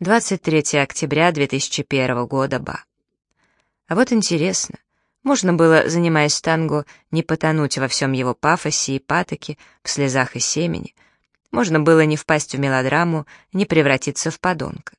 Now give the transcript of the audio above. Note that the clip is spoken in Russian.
23 октября 2001 года, Ба. А вот интересно, можно было, занимаясь танго, не потонуть во всем его пафосе и патоке, в слезах и семени, можно было не впасть в мелодраму, не превратиться в подонка.